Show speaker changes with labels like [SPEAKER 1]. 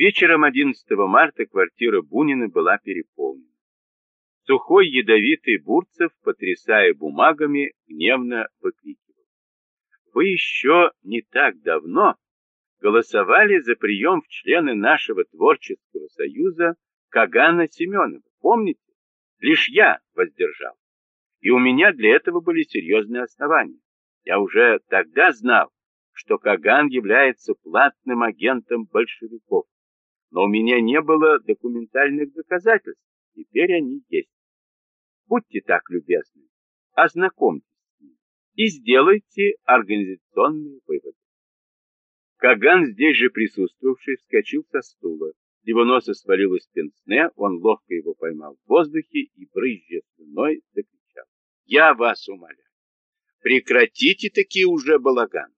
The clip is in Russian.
[SPEAKER 1] Вечером 11 марта квартира Бунина была переполнена. Сухой ядовитый Бурцев, потрясая бумагами, гневно выкрикивал. Вы еще не так давно голосовали за прием в члены нашего творческого союза Кагана Семенова. Помните? Лишь я воздержал. И у меня для этого были серьезные основания. Я уже тогда знал, что Каган является платным агентом большевиков. Но у меня не было документальных доказательств. Теперь они есть. Будьте так любезны, ознакомьтесь с ними и сделайте организационные выводы. Каган, здесь же присутствовавший, вскочил со стула. Его носа свалилось пенсне, он ловко его поймал в воздухе и, брызжа слюной, закричал. «Я вас умоляю, прекратите такие уже балаган.